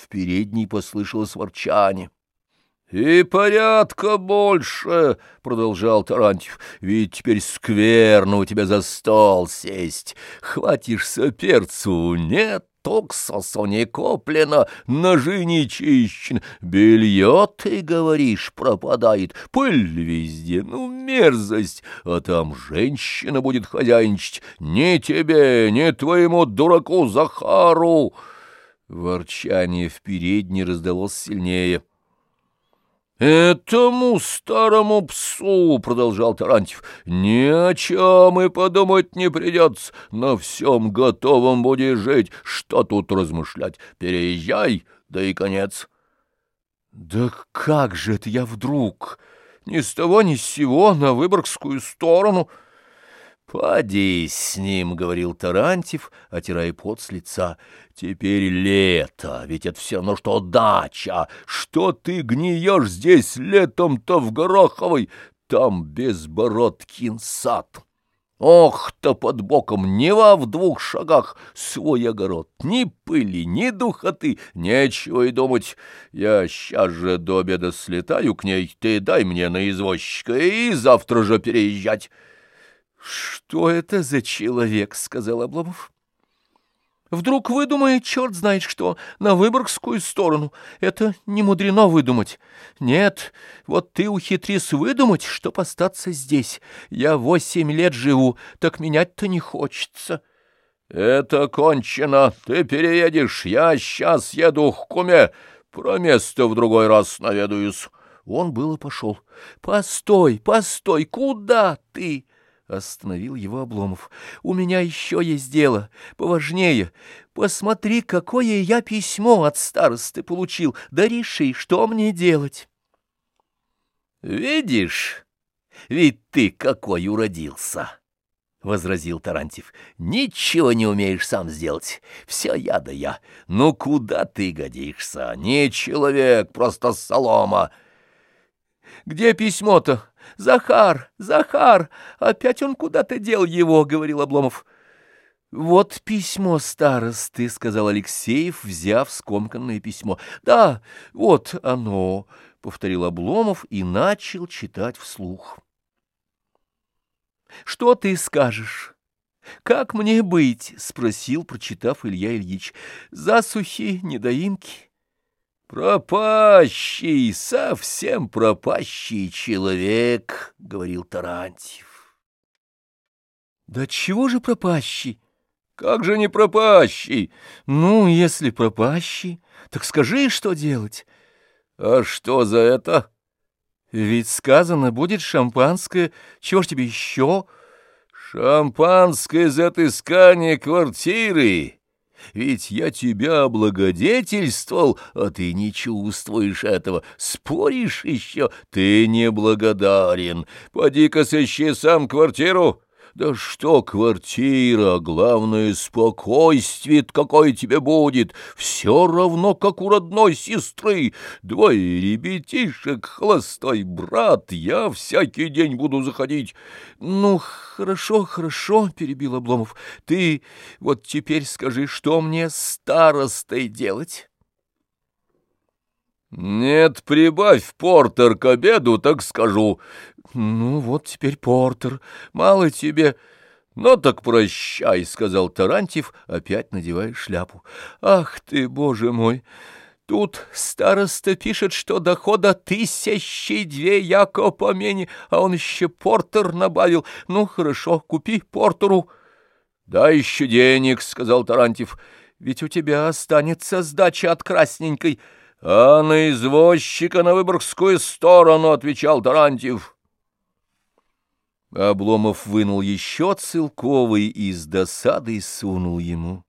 В передней послышалось ворчание. «И порядка больше!» — продолжал Тарантьев. «Ведь теперь скверно у тебя за стол сесть. Хватишься перцу, нет, уксусу не куплено, ножи не чищен, белье, ты говоришь, пропадает, пыль везде, ну, мерзость, а там женщина будет хозяйничать, ни тебе, ни твоему дураку Захару!» Ворчание в передней раздалось сильнее. «Этому старому псу, — продолжал Тарантьев, — ни о чем и подумать не придется, на всем готовом будешь жить, что тут размышлять, переезжай, да и конец». «Да как же это я вдруг, ни с того ни с сего, на Выборгскую сторону?» «Поди с ним», — говорил Тарантьев, отирая пот с лица. «Теперь лето, ведь это все равно, что дача. Что ты гниешь здесь летом-то в Гороховой? Там безбородкин сад. Ох-то под боком, не во в двух шагах свой огород. Ни пыли, ни духоты, нечего и думать. Я сейчас же до обеда слетаю к ней, ты дай мне на извозчика и завтра же переезжать». «Что это за человек?» — сказал Обломов. «Вдруг выдумает черт знает что, на Выборгскую сторону. Это не мудрено выдумать. Нет, вот ты ухитрись выдумать, чтоб остаться здесь. Я восемь лет живу, так менять-то не хочется». «Это кончено. Ты переедешь. Я сейчас еду к куме. Про место в другой раз наведаюсь». Он было пошел. «Постой, постой, куда ты?» Остановил его Обломов. «У меня еще есть дело, поважнее. Посмотри, какое я письмо от старосты получил, да реши, что мне делать». «Видишь, ведь ты какой уродился!» — возразил Тарантьев. — Ничего не умеешь сам сделать. Все я да я. Ну, куда ты годишься? Не человек, просто солома. — Где письмо-то? Захар, Захар! Опять он куда-то дел его, — говорил Обломов. — Вот письмо старосты, — сказал Алексеев, взяв скомканное письмо. — Да, вот оно, — повторил Обломов и начал читать вслух. — Что ты скажешь? Как мне быть? — спросил, прочитав Илья Ильич. — Засухи, недоимки. «Пропащий, совсем пропащий человек», — говорил Тарантьев. «Да чего же пропащий?» «Как же не пропащий?» «Ну, если пропащий, так скажи, что делать». «А что за это?» «Ведь сказано, будет шампанское, чего ж тебе еще?» «Шампанское за отыскание квартиры». Ведь я тебя облагодетельствовал, а ты не чувствуешь этого. Споришь еще? Ты неблагодарен. Поди-ка сыщи сам квартиру». Да что квартира, главное, спокойствие какое тебе будет, все равно, как у родной сестры. Двое ребятишек, холостой брат, я всякий день буду заходить. Ну, хорошо, хорошо, — перебил Обломов, — ты вот теперь скажи, что мне старостой делать? «Нет, прибавь портер к обеду, так скажу. «Ну вот теперь Портер, мало тебе...» «Ну так прощай», — сказал Тарантьев, опять надевая шляпу. «Ах ты, боже мой! Тут староста пишет, что дохода тысячи две яко помене, а он еще Портер набавил. Ну, хорошо, купи Портеру». «Дай еще денег», — сказал Тарантьев, — «ведь у тебя останется сдача от красненькой». «А на извозчика на Выборгскую сторону», — отвечал Тарантьев. Обломов вынул еще целковый и с досадой сунул ему.